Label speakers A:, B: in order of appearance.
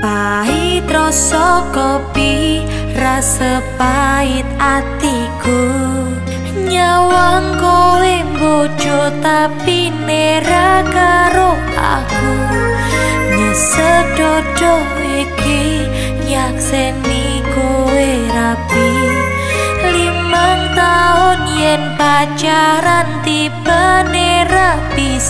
A: Pahit rasa kopi rasa pahit atiku. Nyawang kowe bojo tapi nera karo aku. Nyesek dodo iki nyakseni kowe rapi. Limang tahun yen pacaran tiba nera piso